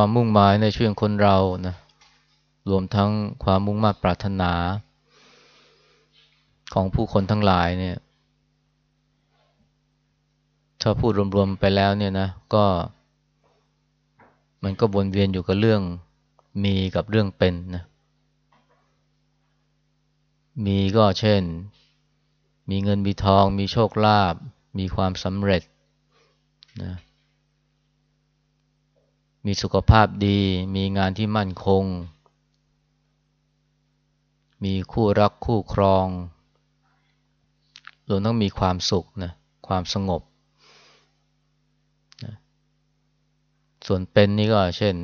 ความมุ่งหมายในชีวิตคนเรานะรวมทั้งความมุ่งมั่นปรารถนา ของผู้คนทั้งหลายเนี่ยถ้าพูดรวมๆไปแล้วเนี่ยนะก็ มันก็วนเวียนอยู่กับเรื่องมีกับเรื่องเป็นนะมีก็เช่น มีเงินมีทอง มีโชคลาภมีความสำเร็จนะ มีสุขภาพดี มีงานที่มั่นคง มีคู่รักคู่ครองรวมต้องมีความสุขนะความสงบนะส่วนเป็นนี่ก็เช่น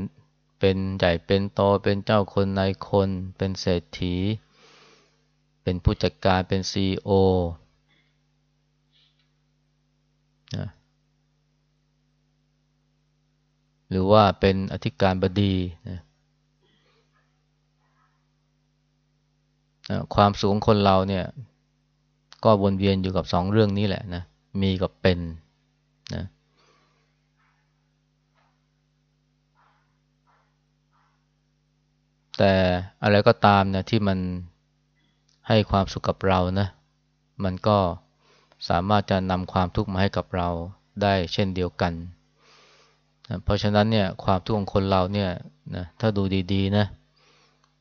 เป็นใหญ่เป็นโตเป็นเจ้าคนนายคน เป็นเศรษฐี เป็นผู้จัดการเป็นซีโอนะ หรือว่าเป็นอธิการบดีนะความสูงคนเราเนี่ย ก็วนเวียนอยู่กับสองเรื่องนี้แหละนะ มีกับเป็นนะแต่อะไรก็ตามนะที่มันให้ความสุขกับเรานะ มันก็สามารถจะนำความทุกข์มาให้กับเราได้เช่นเดียวกัน เพราะฉะนั้นเนี่ยความทุกข์ของคนเราเนี่ยนะถ้าดูดีๆนะ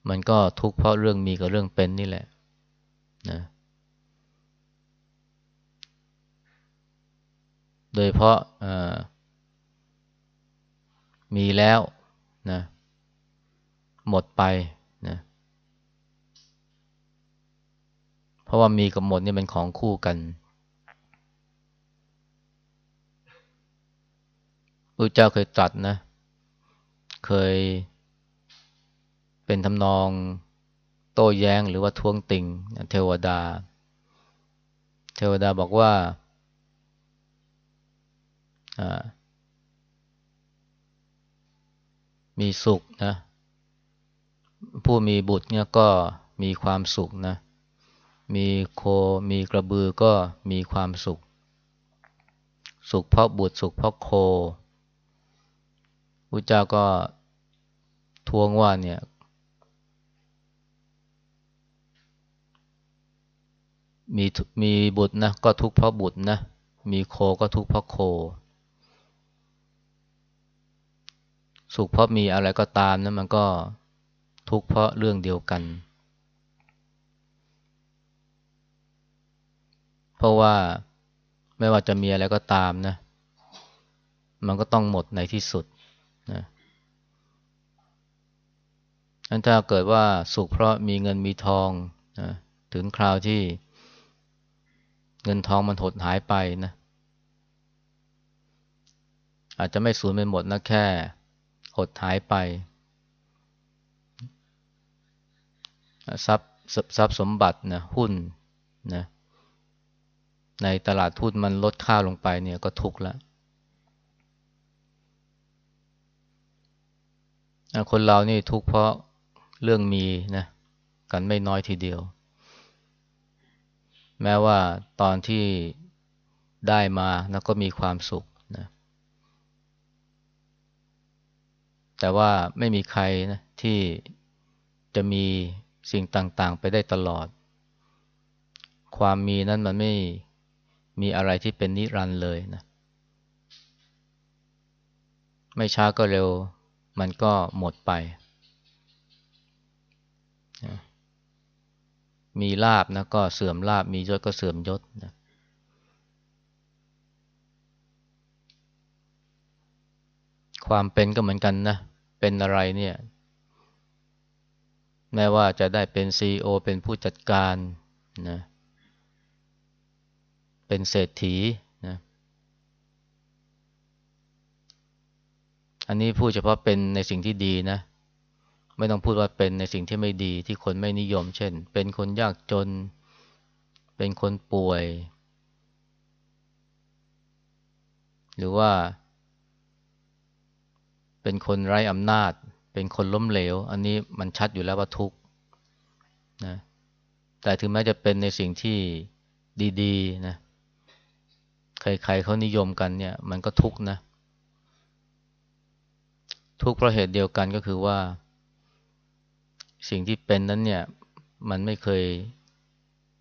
มันก็ทุกข์เพราะเรื่องมีกับเรื่องเป็นนี่แหละนะโดยเพราะมีแล้วนะหมดไปนะเพราะว่ามีกับหมดนี่เป็นของคู่กัน พระเจ้าเคยตรัสนะ เคยเป็นทำนองโต้แย้งหรือว่าท้วงติงเทวดา เทวดาบอกว่ามีสุขนะ ผู้มีบุตรเนี่ยก็มีความสุขนะ มีโค มีกระบือก็มีความสุข สุขเพราะบุตรสุขเพราะโค พระเจ้าก็ทวงว่าเนี่ย มีมีบุตรนะก็ทุกข์เพราะบุตรนะมีโคก็ทุกข์เพราะโค สุขเพราะมีอะไรก็ตามนะมันก็ทุกข์เพราะเรื่องเดียวกัน เพราะว่าไม่ว่าจะมีอะไรก็ตามนะ มันก็ต้องหมดในที่สุดนะ อันถ้าเกิดว่าสุขเพราะมีเงินมีทองนะถึงคราวที่เงินทองมันหดหายไปนะ อาจจะไม่สูญไปหมดนะแค่หดหายไป ทรัพย์ทรัพย์สมบัตินะหุ้นนะในตลาดทุนมันลดค่าลงไปเนี่ยก็ทุกข์แล้วคนเรานี่ทุกข์เพราะ เรื่องมีนะกันไม่น้อยทีเดียว แม้ว่าตอนที่ได้มานะก็มีความสุขนะแต่ว่าไม่มีใครนะที่จะมีสิ่งต่าง ๆ ไปได้ตลอด ความมีนั้นมันไม่มีอะไรที่เป็นนิรันด์เลยนะ ไม่ช้าก็เร็ว มันก็หมดไป มีลาบนะก็เสื่อมลาบมียศก็เสื่อมยศนะความเป็นก็เหมือนกันนะ เป็นอะไรเนี่ย แม้ว่าจะได้เป็นซีอเป็นผู้จัดการนะเป็นเศรษฐีนะอันนี้พูดเฉพาะเป็นในสิ่งที่ดีนะ ไม่ต้องพูดว่าเป็นในสิ่งที่ไม่ดีที่คนไม่นิยม เช่น เป็นคนยากจน เป็นคนป่วย หรือว่า เป็นคนไร้อำนาจ เป็นคนล้มเหลว อันนี้มันชัดอยู่แล้วว่าทุกข์นะแต่ถึงแม้จะเป็นในสิ่งที่ดีๆนะใครๆเขานิยมกันเนี่ย มันก็ทุกข์นะ ทุกข์เพราะเหตุเดียวกันก็คือว่า สิ่งที่เป็นนั้นเนี่ย มันไม่เคย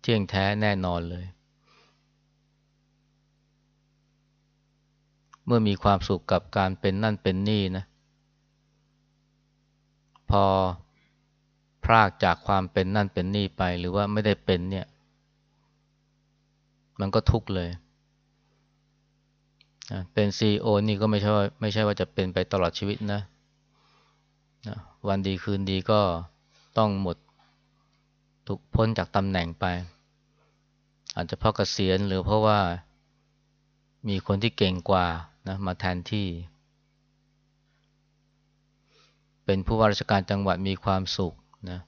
เที่ยงแท้แน่นอนเลย เมื่อมีความสุขกับการเป็นนั่นเป็นนี่นะ พอพรากจากความเป็นนั่นเป็นนี่ไปหรือว่าไม่ได้เป็นเนี่ย มันก็ทุกข์เลย เป็นซีโอนี่ก็ไม่ใช่ไม่ใช่ว่าจะเป็นไปตลอดชีวิตนะ วันดีคืนดีก็ ต้องหมดถูกพ้นจากตำแหน่งไป อาจจะเพราะเกษียณหรือเพราะว่ามีคนที่เก่งกว่านะมาแทนที่ เป็นผู้ว่าราชการจังหวัดมีความสุขนะ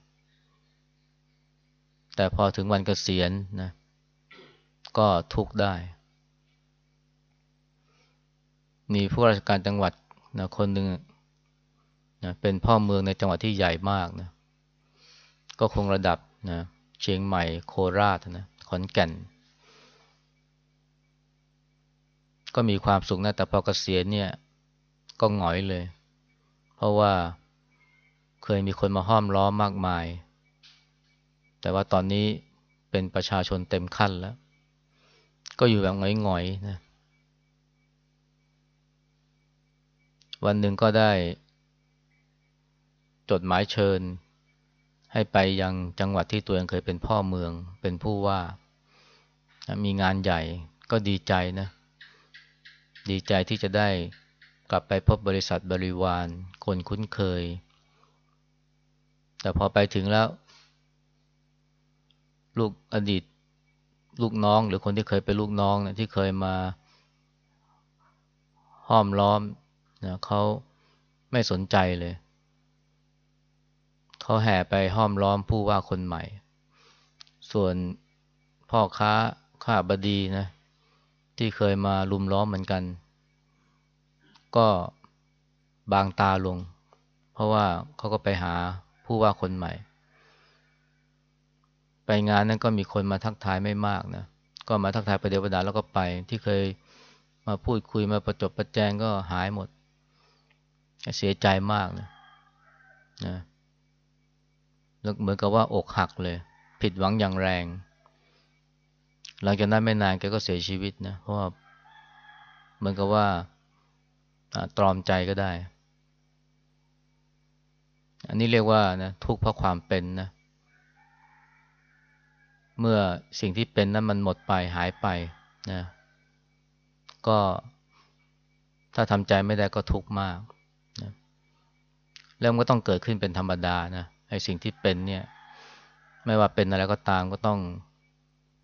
แต่พอถึงวันเกษียณนะก็ทุกได้ มีผู้ราชการจังหวัดนะคนหนึ่งนะเป็นพ่อเมืองในจังหวัดที่ใหญ่มากนะ ก็คงระดับนะเชียงใหม่โคราชนะขอนแก่น ก็มีความสุขนะแต่พอเกษียณเนี่ยก็หงอยเลย เพราะว่าเคยมีคนมาห้อมล้อมมากมาย แต่ว่าตอนนี้เป็นประชาชนเต็มขั้นแล้ว ก็อยู่แบบหงอยๆนะวันหนึ่งก็ได้จดหมายเชิญ ให้ไปยังจังหวัดที่ตัวเองเคยเป็นพ่อเมืองเป็นผู้ว่า มีงานใหญ่ก็ดีใจนะ ดีใจที่จะได้กลับไปพบบริษัทบริวาร คนคุ้นเคย แต่พอไปถึงแล้ว ลูกอดีตลูกน้องหรือคนที่เคยเป็นลูกน้องนะที่เคยมาห้อมล้อมนะเขาไม่สนใจเลย เขาแห่ไปห้อมล้อมผู้ว่าคนใหม่ ส่วนพ่อค้าข้าบดีนะ ที่เคยมาลุมล้อมเหมือนกัน ก็บางตาลง เพราะว่าเขาก็ไปหาผู้ว่าคนใหม่ ไปงานนั้นก็มีคนมาทักทายไม่มากนะ ก็มาทักทายประเดี๋ยวประดาแล้วก็ไป ที่เคยมาพูดคุยมาประจบประแจงก็หายหมด เสียใจมากนะนะ เหมือนกับว่าอกหักเลย ผิดหวังอย่างแรง หลังจากนั้นไม่นานแกก็เสียชีวิตนะเพราะว่าเหมือนกับว่าตรอมใจก็ได้ อันนี้เรียกว่านะทุกข์เพราะความเป็นนะ เมื่อสิ่งที่เป็นนั้นมันหมดไปหายไปนะก็ถ้าทำใจไม่ได้ก็ทุกข์มากแล้วมันก็ต้องเกิดขึ้นเป็นธรรมดานะ ไอ้สิ่งที่เป็นเนี่ย ไม่ว่าเป็นอะไรก็ตามก็ต้อง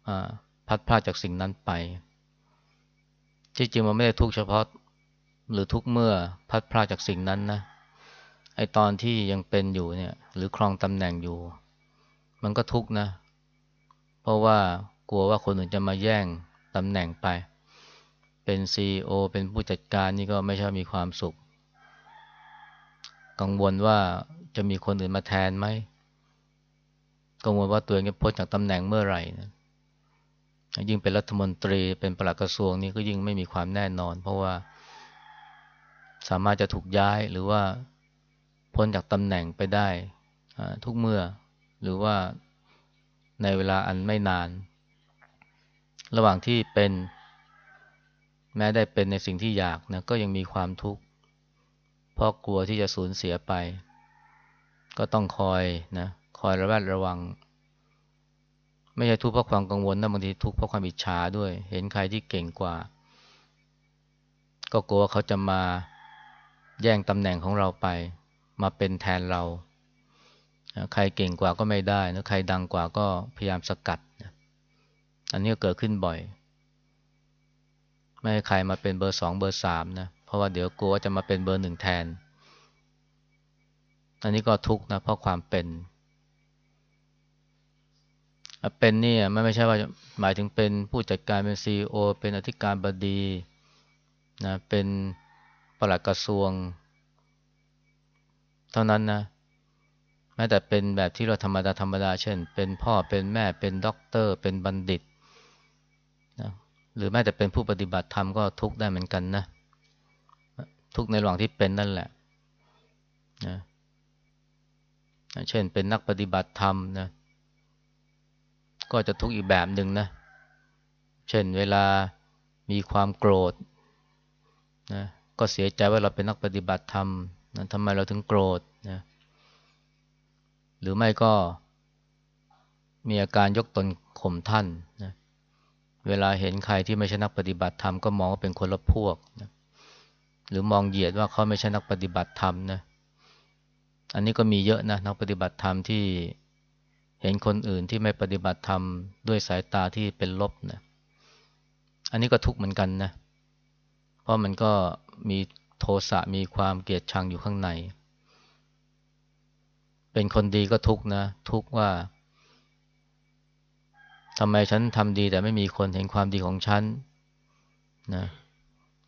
อพัดพลาดจากสิ่งนั้นไป ที่จริงมันไม่ได้ทุกเฉพาะ หรือทุกเมื่อพัดพลาดจากสิ่งนั้นนะไอตอนที่ยังเป็นอยู่เนี่ย หรือครองตำแหน่งอยู่ มันก็ทุกนะ เพราะว่ากลัวว่าคนอื่นจะมาแย่งตำแหน่งไป เป็นซีอเป็นผู้จัดการนี่ก็ไม่ใช่มีความสุข กังวลว่า จะมีคนอื่นมาแทนไหมกังวลว่าตัวเองจะพ้นจากตำแหน่งเมื่อไหร่นะยิ่งเป็นรัฐมนตรีเป็นปลัดกระทรวงนี้ก็ยิ่งไม่มีความแน่นอน เพราะว่า สามารถจะถูกย้ายหรือว่าพ้นจากตำแหน่งไปได้ทุกเมื่อ หรือว่าในเวลาอันไม่นาน ระหว่างที่เป็น แม้ได้เป็นในสิ่งที่อยากนะก็ยังมีความทุกข์เพราะกลัวที่จะสูญเสียไป ก็ต้องคอยนะคอยระแวดระวัง ไม่ใช่ทุกข์เพราะความกังวลนะบางทีทุกข์เพราะความอิจฉาด้วย เห็นใครที่เก่งกว่า ก็กลัวเขาจะมาแย่งตำแหน่งของเราไป มาเป็นแทนเราใครเก่งกว่าก็ไม่ได้นะใครดังกว่าก็พยายามสกัดอันนี้เกิดขึ้นบ่อย ไม่ให้ใครมาเป็นเบอร์สองเบอร์สามนะ เพราะว่าเดี๋ยวกลัวจะมาเป็นเบอร์หนึ่งแทน อันนี้ก็ทุกข์นะเพราะความเป็น เป็นนี่มันไม่ใช่ว่าหมายถึงเป็นผู้จัดการเป็นซีอเป็นอธิการบดีนะเป็นปลัดกระทรวง เท่านั้นนะแม้แต่เป็นแบบที่เราธรรมดาธรรมดา เช่น เป็นพ่อเป็นแม่เป็นด็อกเตอร์ เป็นบัณฑิตนะหรือแม้แต่เป็นผู้ปฏิบัติธรรมก็ทุกข์ได้เหมือนกันนะ ทุกในระหว่างที่เป็นนั่นแหละนะ เช่นเป็นนักปฏิบัติธรรมนะ ก็จะทุกข์อีกแบบหนึ่งนะ เช่นเวลามีความโกรธนะก็เสียใจว่าเราเป็นนักปฏิบัติธรรมนะทำไมเราถึงโกรธนะหรือไม่ก็มีอาการยกตนข่มท่านนะเวลาเห็นใครที่ไม่ใช่นักปฏิบัติธรรมก็มองว่าเป็นคนละพวกนะหรือมองเหยียดว่าเขาไม่ใช่นักปฏิบัติธรรมนะ อันนี้ก็มีเยอะนะนักปฏิบัติธรรมที่เห็นคนอื่นที่ไม่ปฏิบัติธรรมด้วยสายตาที่เป็นลบนะอันนี้ก็ทุกข์เหมือนกันนะ เพราะมันก็มีโทสะมีความเกลียดชังอยู่ข้างใน เป็นคนดีก็ทุกข์นะ ทุกข์ว่าทำไมฉันทำดีแต่ไม่มีคนเห็นความดีของฉันนะ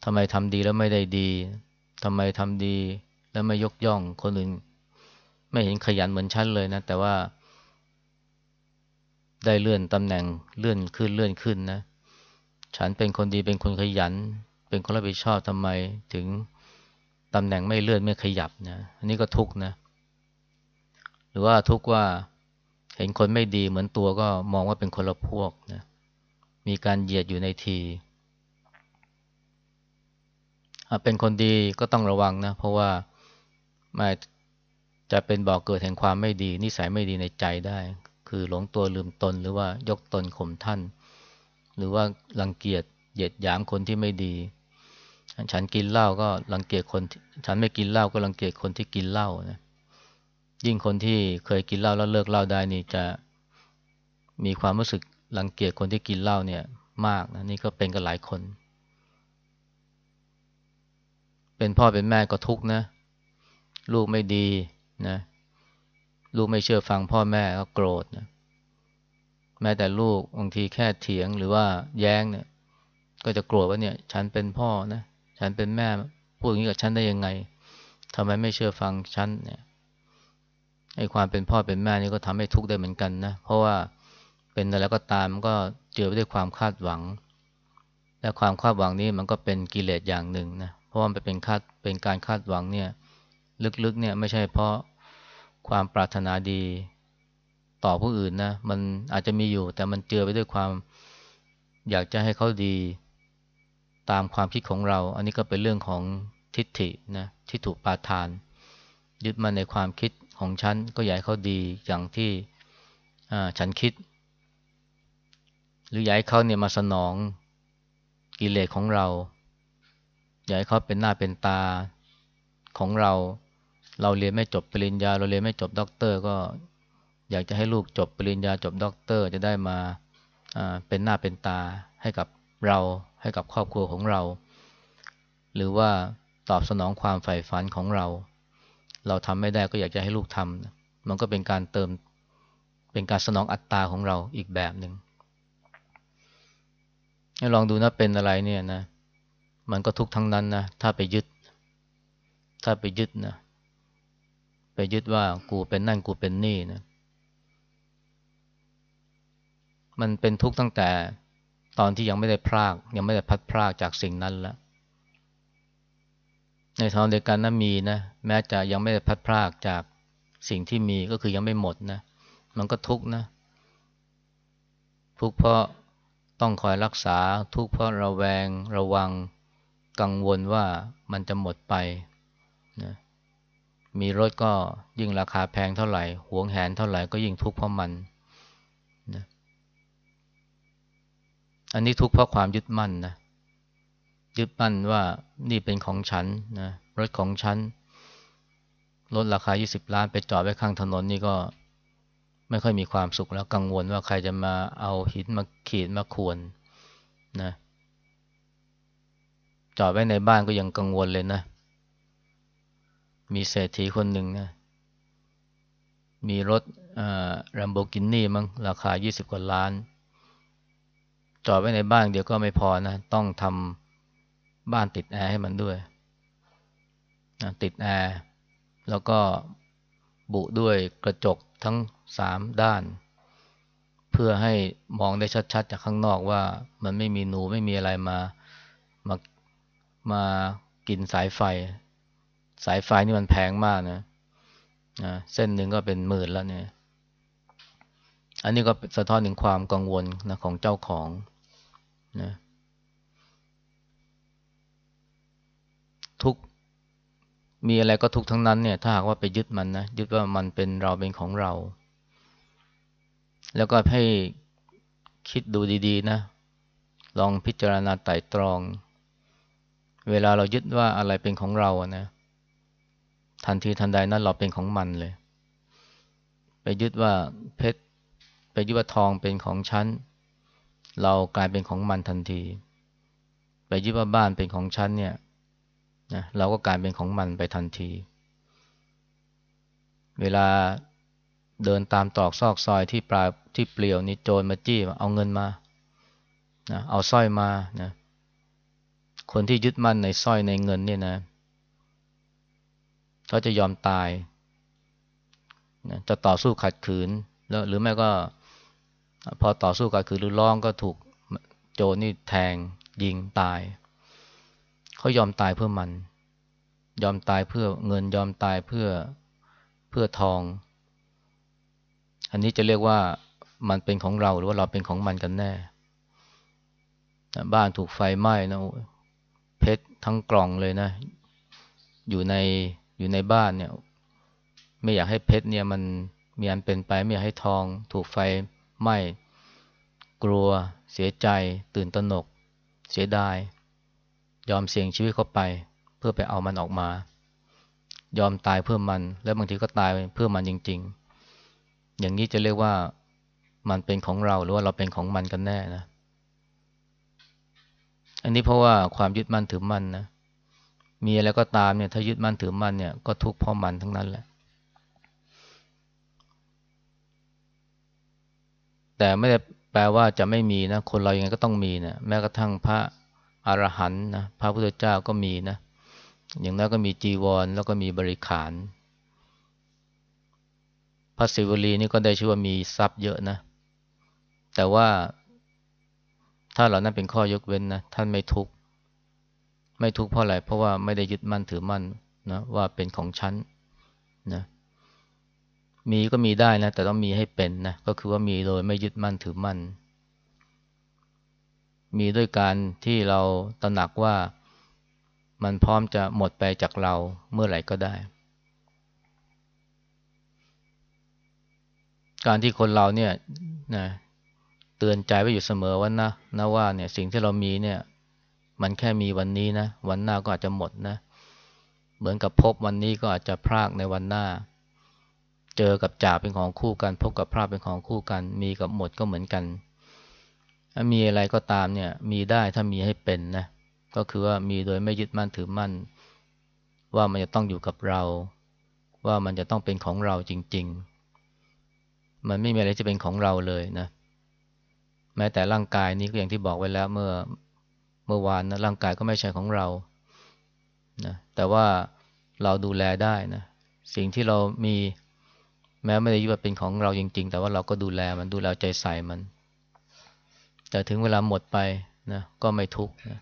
ทำไมทำดีแล้วไม่ได้ดีทำไมทำดีแล้วไม่ยกย่องคนอื่น ไม่เห็นขยันเหมือนฉันเลยนะ แต่ว่า ได้เลื่อนตำแหน่งเลื่อนขึ้นเลื่อนขึ้นนะ ฉันเป็นคนดีเป็นคนขยัน เป็นคนรับผิดชอบทำไม ถึงตำแหน่งไม่เลื่อนไม่ขยับนะ อันนี้ก็ทุกนะ หรือว่าทุกว่าเห็นคนไม่ดีเหมือนตัวก็มองว่าเป็นคนละพวกนะ มีการเหยียดอยู่ในทีเป็นคนดีก็ต้องระวังนะ เพราะว่าไม่ จะเป็นบ่อกเกิดแห่งความไม่ดี นิสัยไม่ดีในใจได้ คือหลงตัวลืมตนหรือว่ายกตนข่มท่าน หรือว่ารังเกียจเหยียดหยามคนที่ไม่ดี ฉันกินเหล้าก็รังเกียจคน ฉันไม่กินเหล้าก็รังเกียจคนที่กินเหล้านะยิ่งคนที่เคยกินเหล้าแล้วเลิกเหล้าได้นี่จะมีความรู้สึกรังเกียจคนที่กินเหล้าเนี่ยมากนะนี่ก็เป็นกันหลายคน เป็นพ่อเป็นแม่ก็ทุกนะ ลูกไม่ดี นะลูกไม่เชื่อฟังพ่อแม่ก็โกรธนะแม้แต่ลูกบางทีแค่เถียงหรือว่าแย้งเนี่ย ก็จะโกรธว่าเนี่ย ฉันเป็นพ่อนะฉันเป็นแม่พูดอย่างนี้กับฉันได้ยังไงทำไมไม่เชื่อฟังฉันเนี่ยไอ้ความเป็นพ่อเป็นแม่นี่ก็ทำให้ทุกข์ได้เหมือนกันนะเพราะว่าเป็นอะไรก็ตามมันก็เจอไปด้วยความคาดหวัง และความคาดหวังนี้มันก็เป็นกิเลสอย่างหนึ่งนะเพราะว่ามันเป็นคาดเป็นการคาดหวังเนี่ย ลึกๆเนี่ยไม่ใช่เพราะความปรารถนาดีต่อผู้อื่นนะมันอาจจะมีอยู่ แต่มันเจือไปด้วยความอยากจะให้เขาดีตามความคิดของเรา อันนี้ก็เป็นเรื่องของทิฏฐินะที่ถูกปาทาน ยึดมันในความคิดของฉันก็อยากให้เขาดีอย่างที่ฉันคิด หรืออยากให้เขาเนี่ยมาสนองกิเลสของเรา อยากให้เขาเป็นหน้าเป็นตาของเรา เราเรียนไม่จบปริญญา เราเรียนไม่จบด็อกเตอร์ ก็อยากจะให้ลูกจบปริญญาจบด็อกเตอร์ จะได้มาเป็นหน้าเป็นตาให้กับเราให้กับครอบครัวของเรา หรือว่าตอบสนองความใฝ่ฝันของเรา เราทำไม่ได้ก็อยากจะให้ลูกทำมันก็เป็นการเติมเป็นการสนองอัตตาของเราอีกแบบหนึ่งลองดูนะเป็นอะไรเนี่ยนะ มันก็ทุกทั้งนั้นนะ ถ้าไปยึด ถ้าไปยึดนะ ไปยึดว่ากูเป็นนั่นกูเป็นนี่นะ มันเป็นทุกข์ตั้งแต่ตอนที่ยังไม่ได้พราก ยังไม่ได้พัดพรากจากสิ่งนั้นแล้วในทางเดียวกันนะมีนะแม้จะยังไม่ได้พัดพรากจากสิ่งที่มีก็คือยังไม่หมดนะ มันก็ทุกข์นะ ทุกข์เพราะต้องคอยรักษา ทุกข์เพราะระแวงระวังกังวลว่ามันจะหมดไป มีรถก็ยิ่งราคาแพงเท่าไหร่ หวงแหนเท่าไหร่ก็ยิ่งทุกข์เพราะมันนะอันนี้ทุกข์เพราะความยึดมั่นนะยึดมั่นว่านี่เป็นของฉันนะรถของฉันรถราคา 20 ล้านไปจอดไว้ข้างถนนนี่ก็ไม่ค่อยมีความสุขแล้วกังวลว่าใครจะมาเอาหินมาขีดมาขวนนะจอดไว้ในบ้านก็ยังกังวลเลยนะ มีเศรษฐีคนหนึ่งนะมีรถรัมโบกินนี่มั้งราคา 20 กว่าล้าน จอดไว้ในบ้านเดียวก็ไม่พอนะ ต้องทำบ้านติดแอร์ให้มันด้วยนะติดแอร์แล้วก็บุด้วยกระจกทั้งสามด้าน เพื่อให้มองได้ชัดๆ จากข้างนอกว่ามันไม่มีหนูไม่มีอะไรมามามากินสายไฟ สายไฟนี่มันแพงมากนะนะเส้นหนึ่งก็เป็นหมื่นแล้วเนี่ย อันนี้ก็สะท้อนถึงความกังวลนะของเจ้าของนะทุกมีอะไรก็ทุกทั้งนั้นเนี่ย ถ้าหากว่าไปยึดมันนะยึดว่ามันเป็นเราเป็นของเรา แล้วก็ให้คิดดูดีๆนะ ลองพิจารณาไต่ตรอง เวลาเรายึดว่าอะไรเป็นของเราอะนะ ทันทีทันใดนั้นเราเป็นของมันเลย ไปยึดว่าเพชรไปยึดว่าทองเป็นของฉันเรากลายเป็นของมันทันที ไปยึดว่าบ้านเป็นของฉันเนี่ยนะเราก็กลายเป็นของมันไปทันที เวลาเดินตามตรอกซอกซอยที่ปลายที่เปลี่ยวนี่โจรมาจี้เอาเงินมานะเอาสร้อยมานะคนที่ยึดมั่นในสร้อยในเงินเนี่ยนะ เขาจะยอมตายนะจะต่อสู้ขัดขืนแล้วหรือแม่ก็ พอต่อสู้ขัดขืนหรือร้องก็ถูกโจนี่แทงยิงตาย เขายอมตายเพื่อมัน ยอมตายเพื่อเงินยอมตายเพื่อเพื่อทอง อันนี้จะเรียกว่ามันเป็นของเราหรือว่าเราเป็นของมันกันแน่ บ้านถูกไฟไหม้นะเพชรทั้งกล่องเลยนะ อยู่ใน อยู่ในบ้านเนี่ย ไม่อยากให้เพชรเนี่ยมันมีอันเป็นไปไม่อยากให้ทอง ถูกไฟไหม้กลัว เสียใจ ตื่นตระหนก เสียดาย ยอมเสี่ยงชีวิตเข้าไป เพื่อไปเอามันออกมา ยอมตายเพื่อมัน แล้วบางทีก็ตายเพื่อมันจริง ๆ อย่างนี้จะเรียกว่ามันเป็นของเราหรือว่าเราเป็นของมันกันแน่นะ อันนี้เพราะว่าความยึดมั่นถือมั่นนะ มีอะไรก็ตามเนี่ยถ้ายึดมั่นถือมั่นเนี่ยก็ทุกข์เพราะมันทั้งนั้นแหละ แต่ไม่ได้แปลว่าจะไม่มีนะ คนเรายังไงก็ต้องมีนะแม้กระทั่งพระอรหันต์นะพระพุทธเจ้าก็มีนะ อย่างนั้นก็มีจีวร แล้วก็มีบริขาร พระศิวลีนี่ก็ได้ชื่อว่ามีทรัพย์เยอะนะ แต่ว่าถ้าเหล่านั้นเป็นข้อยกเว้นนะท่านไม่ทุกข์ ไม่ทุกข์เพราะอะไรเพราะว่าไม่ได้ยึดมั่นถือมั่นนะว่าเป็นของฉันนะมีก็มีได้นะ แต่ต้องมีให้เป็นนะก็คือว่ามีโดยไม่ยึดมั่นถือมั่น มีด้วยการที่เราตระหนักว่ามันพร้อมจะหมดไปจากเราเมื่อไหร่ก็ได้ การที่คนเราเนี่ยนะเตือนใจไว้อยู่เสมอว่านะนะว่าเนี่ยสิ่งที่เรามีเนี่ย มันแค่มีวันนี้นะ วันหน้าก็อาจจะหมดนะ เหมือนกับพบวันนี้ก็อาจจะพรากในวันหน้า เจอกับจ่าเป็นของคู่กัน พบกับพรากเป็นของคู่กัน มีกับหมดก็เหมือนกัน ถ้ามีอะไรก็ตามเนี่ย มีได้ถ้ามีให้เป็นนะ ก็คือว่ามีโดยไม่ยึดมั่นถือมั่น ว่ามันจะต้องอยู่กับเรา ว่ามันจะต้องเป็นของเราจริง ๆ มันไม่มีอะไรจะเป็นของเราเลยนะ แม้แต่ร่างกายนี้ก็อย่างที่บอกไว้แล้วเมื่อ เมื่อวานนะร่างกายก็ไม่ใช่ของเรานะแต่ว่าเราดูแลได้นะสิ่งที่เรามีแม้ไม่ได้ยึดว่าเป็นของเราจริง ๆ แต่ว่าเราก็ดูแลมันดูแลใจใส่มัน แต่ถึงเวลาหมดไปนะก็ไม่ทุกข์นะ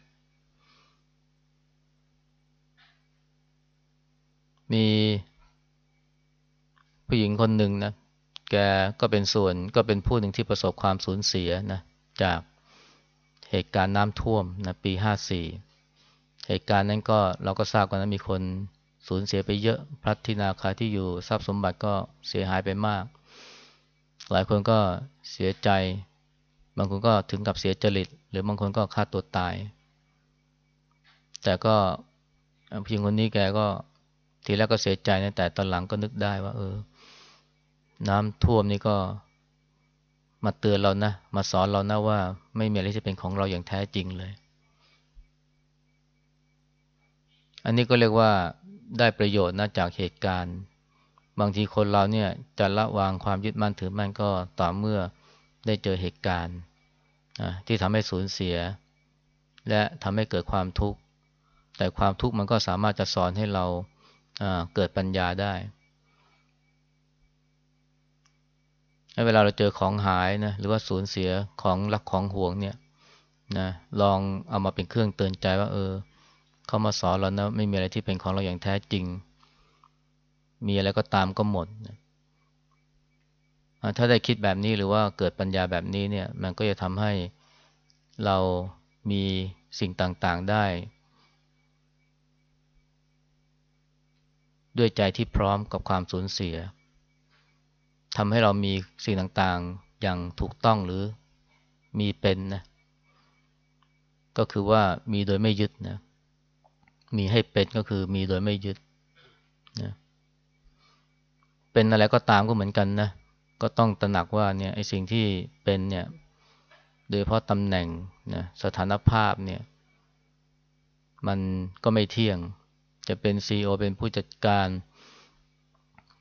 มีผู้หญิงคนหนึ่งนะแกก็เป็นส่วนก็เป็นผู้หนึ่งที่ประสบความสูญเสียนะจาก เหตุการณ์น้ำท่วมนะปีห้าสี่เหตุการณ์นั้นก็เราก็ทราบกันนะมีคนสูญเสียไปเยอะพระทินาคาที่อยู่ทรัพย์สมบัติก็เสียหายไปมาก หลายคนก็เสียใจ บางคนก็ถึงกับเสียจริต หรือบางคนก็ฆ่าตัวตาย แต่ก็เพียงคนนี้แกก็ทีแรกก็เสียใจนะแต่ตอนหลังก็นึกได้ว่า เออ น้ำท่วมนี่ก็ มาเตือนเรานะ มาสอนเรานะว่า ไม่มีอะไรที่เป็นของเราอย่างแท้จริงเลย อันนี้ก็เรียกว่าได้ประโยชน์นะจากเหตุการณ์ บางทีคนเราเนี่ยจะละวางความยึดมั่นถือมั่นก็ต่อเมื่อได้เจอเหตุการณ์ที่ทำให้สูญเสีย และทำให้เกิดความทุกข์ แต่ความทุกข์มันก็สามารถจะสอนให้เราเกิดปัญญาได้ เวลาเราเจอของหายนะหรือว่าสูญเสียของรักของห่วงเนี่ยนะลองเอามาเป็นเครื่องเตือนใจว่า เออ เขามาสอนเรานะไม่มีอะไรที่เป็นของเราอย่างแท้จริง มีอะไรก็ตามก็หมดนะถ้าได้คิดแบบนี้หรือว่าเกิดปัญญาแบบนี้เนี่ย มันก็จะทำให้เรามีสิ่งต่างๆได้ ด้วยใจที่พร้อมกับความสูญเสีย ทำให้เรามีสิ่งต่างๆอย่างถูกต้องหรือมีเป็นนะก็คือว่ามีโดยไม่ยึดนะมีให้เป็นก็คือมีโดยไม่ยึดนะเป็นอะไรก็ตามก็เหมือนกันนะก็ต้องตระหนักว่าเนี่ยไอ้สิ่งที่เป็นเนี่ยโดยเพราะตำแหน่งนะสถานภาพเนี่ย มันก็ไม่เที่ยง จะเป็นซีอเป็นผู้จัดการ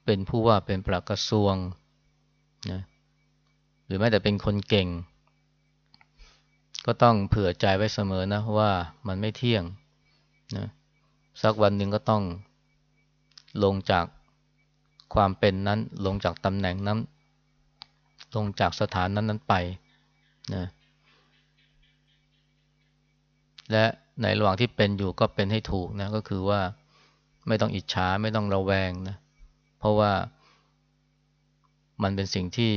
เป็นผู้ว่าเป็นประกระทรวง นะหรือแม้แต่เป็นคนเก่ง ก็ต้องเผื่อใจไว้เสมอนะว่ามันไม่เที่ยงนะสักวันหนึ่งก็ต้องลงจากความเป็นนั้น ลงจากตำแหน่งนั้น ลงจากสถานนั้นนั้นไปนะและในระหว่างที่เป็นอยู่ก็เป็นให้ถูกนะก็คือว่าไม่ต้องอิจฉาไม่ต้องระแวงนะเพราะว่า มันเป็นสิ่งที่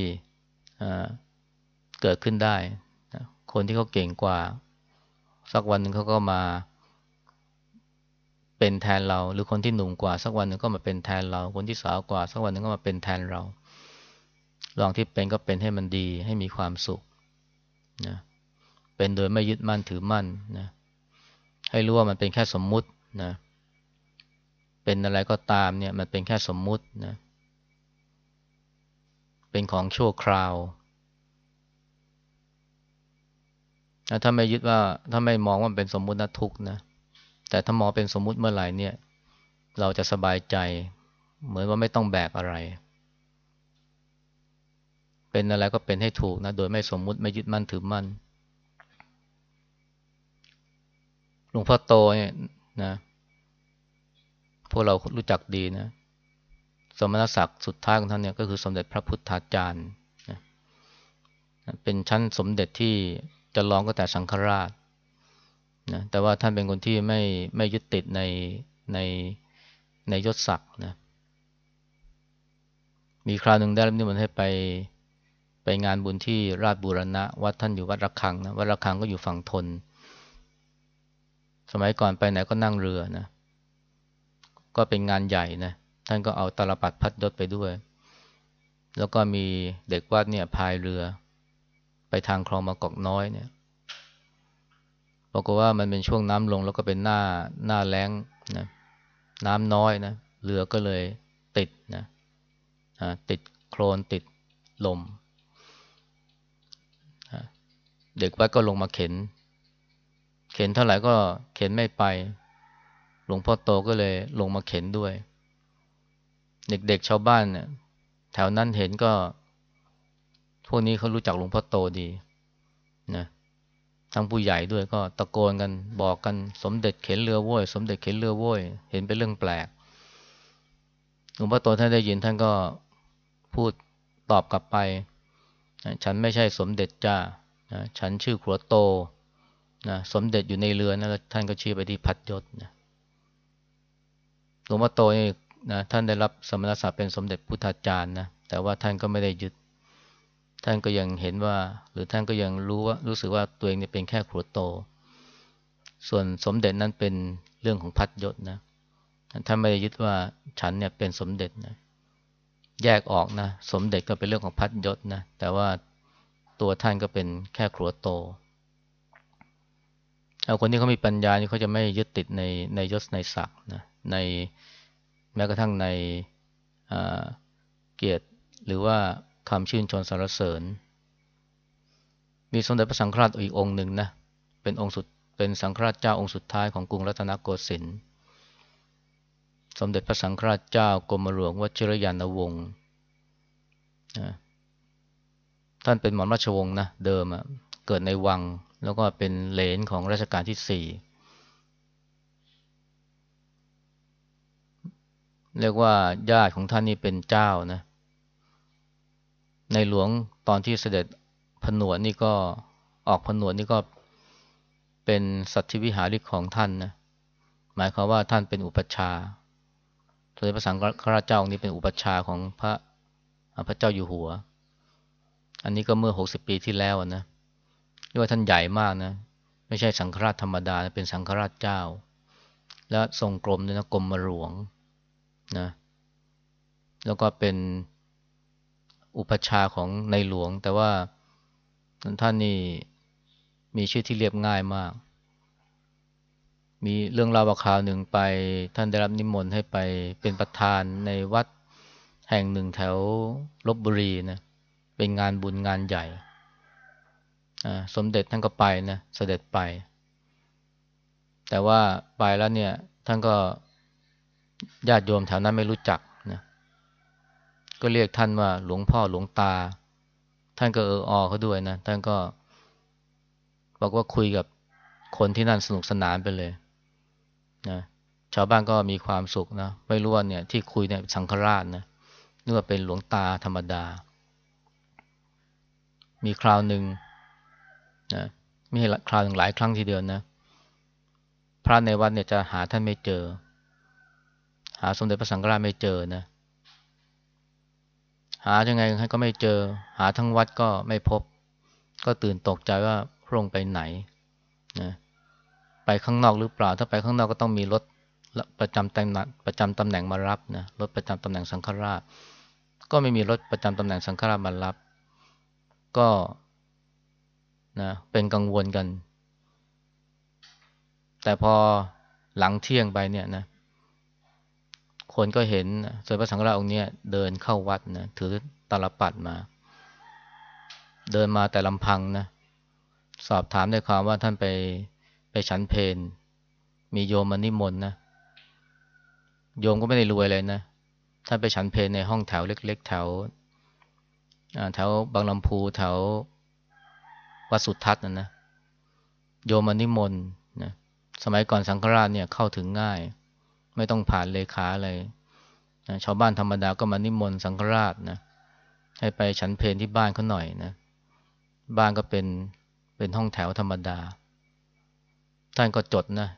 เกิดขึ้นได้ คนที่เขาเก่งกว่า สักวันหนึ่งเขาก็มา เป็นแทนเรา หรือคนที่หนุ่มกว่า สักวันหนึ่งก็มาเป็นแทนเรา คนที่สาวกว่า สักวันหนึ่งก็มาเป็นแทนเรา ลองที่เป็นก็เป็นให้มันดีให้มีความสุขนะเป็นโดยไม่ยึดมั่นถือมั่นนะให้รู้ว่ามันเป็นแค่สมมุตินะเป็นอะไรก็ตามเนี่ยมันเป็นแค่สมมุตินะ เป็นของชั่วคราวถ้าไม่ยึดว่าถ้าไม่มองว่าเป็นสมมุตินะทุกนะ แต่ถ้ามองเป็นสมมุติเมื่อไหร่เนี่ย เราจะสบายใจ เหมือนว่าไม่ต้องแบกอะไร เป็นอะไรก็เป็นให้ถูกนะ โดยไม่สมมุติไม่ยึดมั่นถือมั่นหลวงพ่อโตเนี่ยนะพวกเรารู้จักดีนะ สมณศักดิ์สุดท้ายของท่านเนี่ยก็คือสมเด็จพระพุทธาจารย์นะเป็นชั้นสมเด็จที่จะร้องก็แต่สังฆราชนะแต่ว่าท่านเป็นคนที่ไม่ไม่ยึดติดในในในยศศักดิ์นะมีคราวหนึ่งได้รับนิมนต์ให้ไปไปงานบุญที่ราชบูรณะ วัดท่านอยู่วัดระฆังนะวัดระฆังก็อยู่ฝั่งทน สมัยก่อนไปไหนก็นั่งเรือนะก็เป็นงานใหญ่นะ ท่านก็เอาตลปัดพัดยศไปด้วย แล้วก็มีเด็กวัดเนี่ยพายเรือ ไปทางคลองมากอกน้อยเนี่ยบอกว่ามันเป็นช่วงน้ำลงแล้วก็เป็นหน้าหน้าแล้งนะน้ำน้อยนะเรือก็เลยติดนะติดโคลนติดลม เด็กวัดก็ลงมาเข็น เข็นเท่าไหร่ก็เข็นไม่ไป หลวงพ่อโตก็เลยลงมาเข็นด้วย เด็กๆชาวบ้านเนี่ยแถวนั้นเห็นก็ พวกนี้เขารู้จักหลวงพ่อโตดีนะทั้งผู้ใหญ่ด้วยก็ตะโกนกันบอกกันสมเด็จเข็นเรือโว้ยสมเด็จเข็นเรือโว้ยเห็นเป็นเรื่องแปลกหลวงพ่อโตท่านได้ยินท่านก็พูดตอบกลับไป ฉันไม่ใช่สมเด็จจ้าฉันชื่อขัวโตนะสมเด็จอยู่ในเรือนะท่านก็ชี้ไปที่พัดยศนะหลวงพ่อโตนี่ นะท่านได้รับสมณศักดิ์เป็นสมเด็จพุทธาจารย์นะแต่ว่าท่านก็ไม่ได้ยึด ท่านก็ยังเห็นว่า หรือท่านก็ยังรู้ว่ารู้สึกว่าตัวเองเนี่ยเป็นแค่ครัวโต ส่วนสมเด็จนั้นเป็นเรื่องของพัดยศนะท่านไม่ได้ยึดว่าฉันเนี่ยเป็นสมเด็จนะแยกออกนะสมเด็จก็เป็นเรื่องของพัดยศนะแต่ว่าตัวท่านก็เป็นแค่ครัวโตเอาคนที่เขามีปัญญานี่เขาจะไม่ยึดติดในในยศในศักดิ์นะใน แม้กระทั่งในเกียรติหรือว่าคำชื่นชมสรรเสริญ มีสมเด็จพระสังฆราชอีกองค์หนึ่งนะเป็นองค์สุดเป็นสังฆราชเจ้าองค์สุดท้ายของกรุงรัตนโกสินทร์สมเด็จพระสังฆราชเจ้ากรมหลวงวชิรยานวงศ์ท่านเป็นหม่อมราชวงศ์นะเดิมเกิดในวังแล้วก็เป็นเหลนของรัชกาลที่สี่ เรียกว่าญาติของท่านนี่เป็นเจ้านะ ในหลวงตอนที่เสด็จผนวดนี่ก็ออกผนวดนี่ก็เป็นสัตธิวิหาริกของท่านนะ หมายความว่าท่านเป็นอุปชาสมเด็จพระสังฆราชเจ้านี้เป็นอุปชาของพระพระเจ้าอยู่หัว อันนี้ก็เมื่อหกสิบปีที่แล้วนะเรียกว่าท่านใหญ่มากนะ ไม่ใช่สังฆราชธรรมดา เป็นสังฆราชเจ้า และทรงกรมด้วยนะกรมหลวง นะแล้วก็เป็นอุปชาของในหลวง แต่ว่าท่านนี่มีชื่อที่เรียบง่ายมาก มีเรื่องราวคราวหนึ่งไป ท่านได้รับนิมนต์ให้ไปเป็นประธานในวัดแห่งหนึ่งแถวลบบุรีนะเป็นงานบุญงานใหญ่ สมเด็จท่านก็ไปนะ เสด็จไป แต่ว่าไปแล้วเนี่ย ท่านก็ ญาติโยมแถวนั้นไม่รู้จักนะก็เรียกท่านว่าหลวงพ่อหลวงตา ท่านก็เอออเขาด้วยนะ ท่านก็ บอกว่าคุยกับคนที่นั่นสนุกสนานไปเลยนะชาวบ้านก็มีความสุขนะไม่รู้ว่าเนี่ย ที่คุยเนี่ยสังฆราชนะนึกว่าเป็นหลวงตาธรรมดา มีคราวหนึ่งนะมีคราวหนึ่งหลายครั้งทีเดียวนะ พระในวัดเนี่ยจะหาท่านไม่เจอ หาสมเด็จพระสังฆราชไม่เจอนะ หายังไงก็ไม่เจอ หาทั้งวัดก็ไม่พบ ก็ตื่นตกใจว่าพระองค์ไปไหนนะไปข้างนอกหรือเปล่า ถ้าไปข้างนอกก็ต้องมีรถประจำตำแหน่งประจำตำแหน่งมารับนะรถประจำตำแหน่งสังฆราช ก็ไม่มีรถประจำตำแหน่งสังฆราชมารับ ก็นะเป็นกังวลกัน แต่พอหลังเที่ยงไปเนี่ยนะ คนก็เห็นสมเด็จพระสังฆราชองค์นี้เดินเข้าวัดนะถือตาลปัดมา เดินมาแต่ลำพังนะสอบถามได้ความว่าท่านไปไปฉันเพนมีโยมมานิมนต์นะโยมก็ไม่ได้รวยเลยนะท่านไปฉันเพนในห้องแถวเล็ก ๆ แถวแถวบางลำพูแถววัดสุทัศน์นะนะโยมมานิมนต์นะสมัยก่อนสังฆราชเนี่ยเข้าถึงง่าย ไม่ต้องผ่านเลขาอะไรนะชาวบ้านธรรมดาก็มานิมนต์สังฆราชนะให้ไปฉันเพนที่บ้านเขาหน่อยนะ บ้านก็เป็นเป็นห้องแถวธรรมดา ท่านก็จดนะ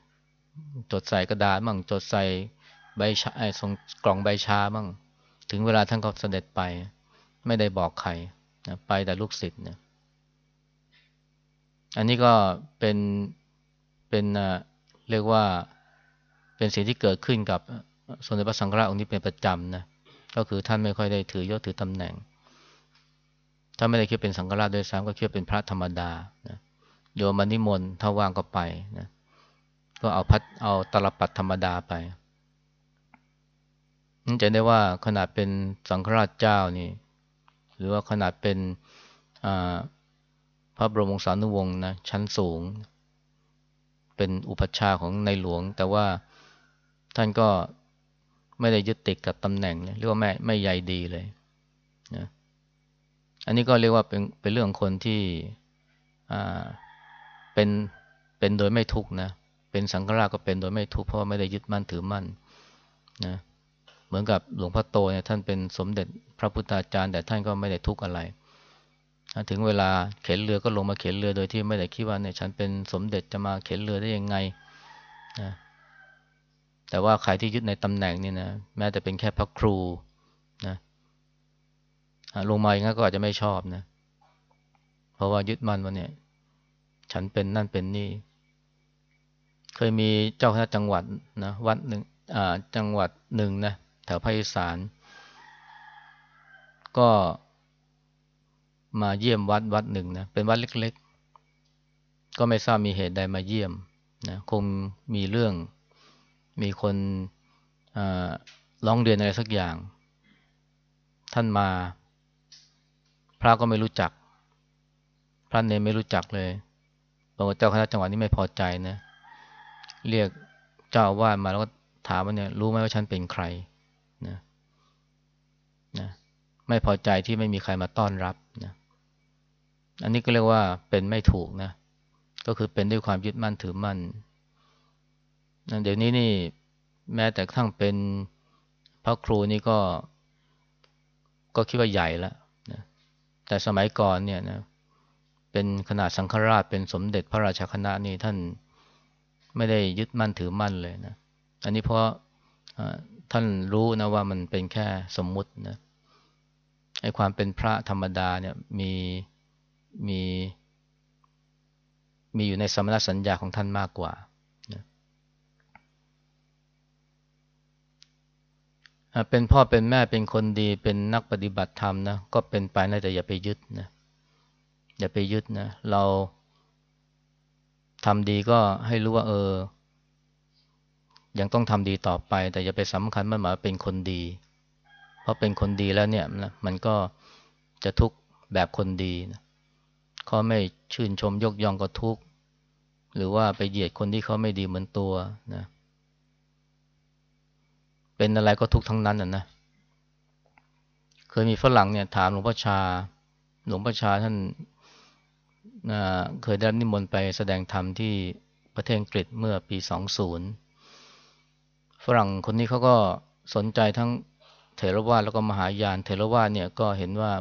จดใส่กระดาษมั่งจดใส่ใบชาไอ้ส่งกล่องใบชามั่งถึงเวลาท่านก็เสด็จไป ไม่ได้บอกใครนะไปแต่ลูกศิษย์นะอันนี้ก็เป็นเป็นเรียกว่า เป็นสิ่งที่เกิดขึ้นกับสมเด็จพระสังฆราชองค์นี้เป็นประจำนะก็คือท่านไม่ค่อยได้ถือยศถือตำแหน่ง ถ้าไม่ได้คิดเป็นสังฆราชด้วยซ้ำก็คิดเป็นพระธรรมดานะโยมมานิมนต์ถ้าว่างก็ไปนะก็เอาพัดเอาตลปัดธรรมดาไปนั่นจะได้ว่าขนาดเป็นสังฆราชเจ้านี่ หรือว่าขนาดเป็นพระบรมวงศานุวงศ์นะชั้นสูง เป็นอุปชาของในหลวง แต่ว่า ท่านก็ไม่ได้ยึดติดกับตำแหน่งเรียกว่าไม่ไม่ใหญ่ดีเลยนะอันนี้ก็เรียกว่าเป็นเป็นเรื่องคนที่อ่าเป็นเป็นโดยไม่ทุกนะเป็นสังฆราชก็เป็นโดยไม่ทุกเพราะไม่ได้ยึดมั่นถือมั่นนะเหมือนกับหลวงพ่อโตเนี่ยท่านเป็นสมเด็จพระพุทธาจารย์ แต่ท่านก็ไม่ได้ทุกข์อะไร ถึงเวลาเข็นเรือก็ลงมาเข็นเรือโดยที่ไม่ได้คิดว่าเนี่ยฉันเป็นสมเด็จจะมาเข็นเรือได้ยังไงนะ แต่ว่าใครที่ยึดในตำแหน่งนี่นะแม้แต่เป็นแค่พระครูนะลงมาอย่างนั้นก็อาจจะไม่ชอบนะ เพราะว่ายึดมั่นว่าเนี่ย ฉันเป็นนั่นเป็นนี่ เคยมีเจ้าคณะจังหวัดนะวัดหนึ่งอ่าจังหวัดหนึ่งนะแถวภาคอีสานก็มาเยี่ยมวัดวัดหนึ่งนะเป็นวัดเล็ก ๆ ก็ไม่ทราบมีเหตุใดมาเยี่ยมนะคงมีเรื่อง มีคนร้องเรียนอะไรสักอย่าง ท่านมา พระก็ไม่รู้จัก พระเนรไม่รู้จักเลยบอกว่าเจ้าคณะจังหวัดนี้ไม่พอใจนะเรียกเจ้าอาวาสมาแล้วก็ถามว่าเนี่ยรู้ไหมว่าฉันเป็นใครนะนะไม่พอใจที่ไม่มีใครมาต้อนรับนะอันนี้ก็เรียกว่าเป็นไม่ถูกนะ ก็คือเป็นด้วยความยึดมั่นถือมั่น เดี๋ยวนี้นี่แม้แต่ทั้งเป็นพระครูนี่ก็ก็คิดว่าใหญ่แล้วแต่สมัยก่อนเนี่ยนะเป็นขนาดสังฆราชเป็นสมเด็จพระราชาคณะนี่ท่านไม่ได้ยึดมั่นถือมั่นเลยนะอันนี้เพราะท่านรู้นะว่ามันเป็นแค่สมมุตินะไอ้ความเป็นพระธรรมดาเนี่ยมีมี มีอยู่ในสมณสัญญาของท่านมากกว่านะ เป็นพ่อเป็นแม่เป็นคนดีเป็นนักปฏิบัติธรรมนะก็เป็นไปนะแต่อย่าไปยึดนะอย่าไปยึดนะเราทำดีก็ให้รู้ว่า เออ ยังต้องทำดีต่อไป แต่อย่าไปสำคัญมันหมายเป็นคนดี เพราะเป็นคนดีแล้วเนี่ยมันก็จะทุกข์แบบคนดีนะเขาไม่ชื่นชมยกย่องก็ทุกข์หรือว่าไปเหยียดคนที่เขาไม่ดีเหมือนตัวนะเเป็นอะไรก็ทุกทั้งนั้นอะนะ เคยมีฝรั่งเนี่ยถามหลวงพ่อชา หลวงพ่อชาท่านเคยได้นิมนต์ไปแสดงธรรมที่ประเทศอังกฤษเมื่อปี 20 ฝรั่งคนนี้เขาก็สนใจทั้งเถรวาทแล้วก็มหายานเถรวาทเนี่ยก็เห็นว่า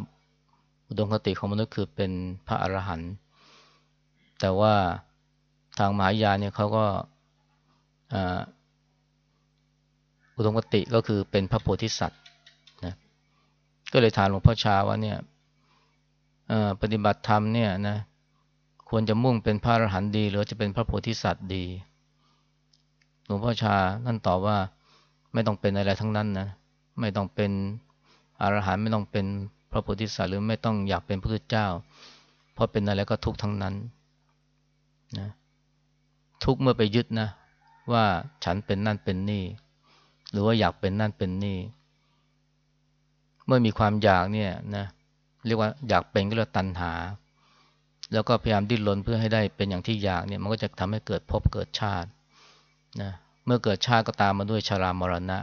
อุดมคติของมนุษย์คือเป็นพระอรหันต์แต่ว่าทางมหายานเนี่ยเขาก็ อุดมคติก็คือเป็นพระโพธิสัตว์นะก็เลยถามหลวงพ่อชาว่าเนี่ยปฏิบัติธรรมเนี่ยนะควรจะมุ่งเป็นพระอรหันต์ดี หรือจะเป็นพระโพธิสัตว์ดี หลวงพ่อชาท่านตอบว่าไม่ต้องเป็นอะไรทั้งนั้นนะไม่ต้องเป็นอรหันต์ไม่ต้องเป็นพระโพธิสัตว์หรือไม่ต้องอยากเป็นพระพุทธเจ้า เพราะเป็นอะไรก็ทุกทั้งนั้นนะทุกเมื่อไปยึดนะว่าฉันเป็นนั่นเป็นนี่ หรือว่าอยากเป็นนั่นเป็นนี่ เมื่อมีความอยากเนี่ยนะเรียกว่าอยากเป็นก็เรียกตัณหา แล้วก็พยายามดิ้นรนเพื่อให้ได้เป็นอย่างที่อยากเนี่ยมันก็จะทำให้เกิดภพเกิดชาตินะเมื่อเกิดชาติก็ตามมาด้วยชรามรณะ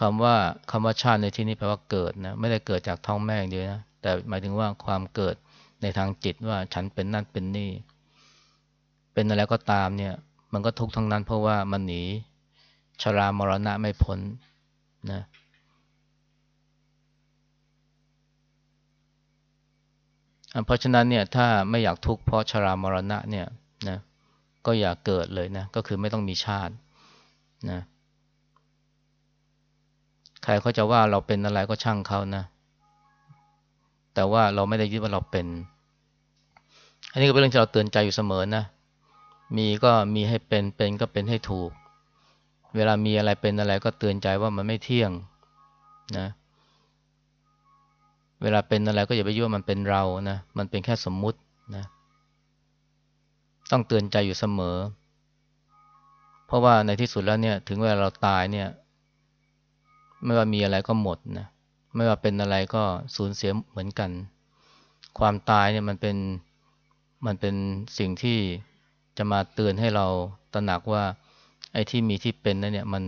คำว่าคำว่าชาติในที่นี้แปลว่าเกิดนะไม่ได้เกิดจากท้องแม่เดียวนะแต่หมายถึงว่าความเกิดในทางจิตว่าฉันเป็นนั่นเป็นนี่ เป็นอะไรก็ตามเนี่ย มันก็ทุกข์ทั้งนั้นเพราะว่ามันหนี ชรามรณะไม่พ้นนะ เพราะฉะนั้นเนี่ยถ้าไม่อยากทุกข์เพราะชรามรณะเนี่ยนะก็อย่าเกิดเลยนะ ก็คือไม่ต้องมีชาตินะใครเขาจะว่าเราเป็นอะไรก็ช่างเขานะ แต่ว่าเราไม่ได้ยึดว่าเราเป็น อันนี้ก็เป็นเรื่องที่เราเตือนใจอยู่เสมอนะ มีก็มีให้เป็น เป็นก็เป็นให้ถูก เวลามีอะไรเป็นอะไรก็เตือนใจว่ามันไม่เที่ยงนะ เวลาเป็นอะไรก็อย่าไปยั่วมันเป็นเรานะ มันเป็นแค่สมมุตินะ ต้องเตือนใจอยู่เสมอ เพราะว่าในที่สุดแล้วเนี่ย ถึงเวลาเราตายเนี่ย ไม่ว่ามีอะไรก็หมดนะ ไม่ว่าเป็นอะไรก็สูญเสียเหมือนกัน ความตายเนี่ยมันเป็นมันเป็นสิ่งที่จะมาเตือนให้เราตระหนักว่า ไอ้ที่มีที่เป็นนั่นเนี่ยมัน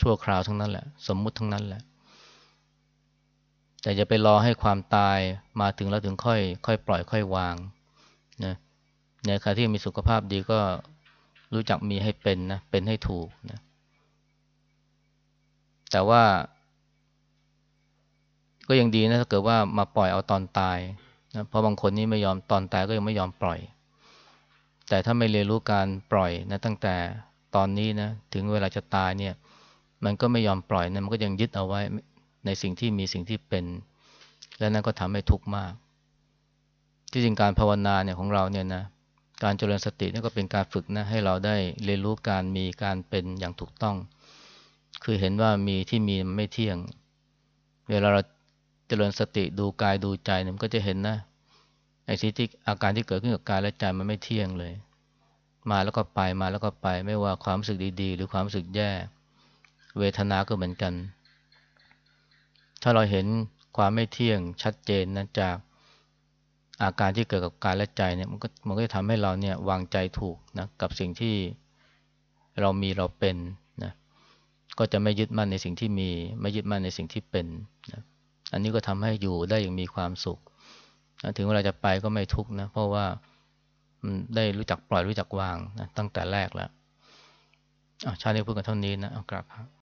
ชั่วคราวทั้งนั้นแหละ สมมุติทั้งนั้นแหละ แต่จะไปรอให้ความตายมาถึงแล้วถึงค่อย ค่อยปล่อยค่อยวางนะในขณะที่มีสุขภาพดีก็รู้จักมีให้เป็นนะเป็นให้ถูกนะแต่ว่า ก็ยังดีนะถ้าเกิดว่ามาปล่อยเอาตอนตายนะเพราะบางคนนี่ไม่ยอมตอนตายก็ยังไม่ยอมปล่อย แต่ถ้าไม่เรียนรู้การปล่อยนะตั้งแต่ ตอนนี้นะถึงเวลาจะตายเนี่ย มันก็ไม่ยอมปล่อยนะมันก็ยังยึดเอาไว้ในสิ่งที่มีสิ่งที่เป็น และนั่นก็ทำให้ทุกข์มาก ที่จริงการภาวนาเนี่ยของเราเนี่ยนะการเจริญสตินี่ก็เป็นการฝึกนะให้เราได้เรียนรู้การมีการเป็นอย่างถูกต้อง คือเห็นว่ามีที่มีมันไม่เที่ยง เวลาเราเจริญสติดูกายดูใจเนี่ยมันก็จะเห็นนะไอ้สิ่งที่อาการที่เกิดขึ้นกับกายและใจมันไม่เที่ยงเลย มาแล้วก็ไปมาแล้วก็ไป ไม่ว่าความรู้สึกดีๆ หรือความรู้สึกแย่ เวทนาก็เหมือนกัน ถ้าเราเห็นความไม่เที่ยงชัดเจนนะจากอาการที่เกิดกับกายและใจเนี่ยมันก็มันก็จะทำให้เราเนี่ยวางใจถูกนะกับสิ่งที่เรามีเราเป็นนะก็จะไม่ยึดมั่นในสิ่งที่มี ไม่ยึดมั่นในสิ่งที่เป็นนะอันนี้ก็ทำให้อยู่ได้อย่างมีความสุขถึงเวลาจะไปก็ไม่ทุกข์นะเพราะว่า ได้รู้จักปล่อยรู้จักวางนะตั้งแต่แรกแล้วชาตินี้พูดกันเท่านี้นะเอากลับครับ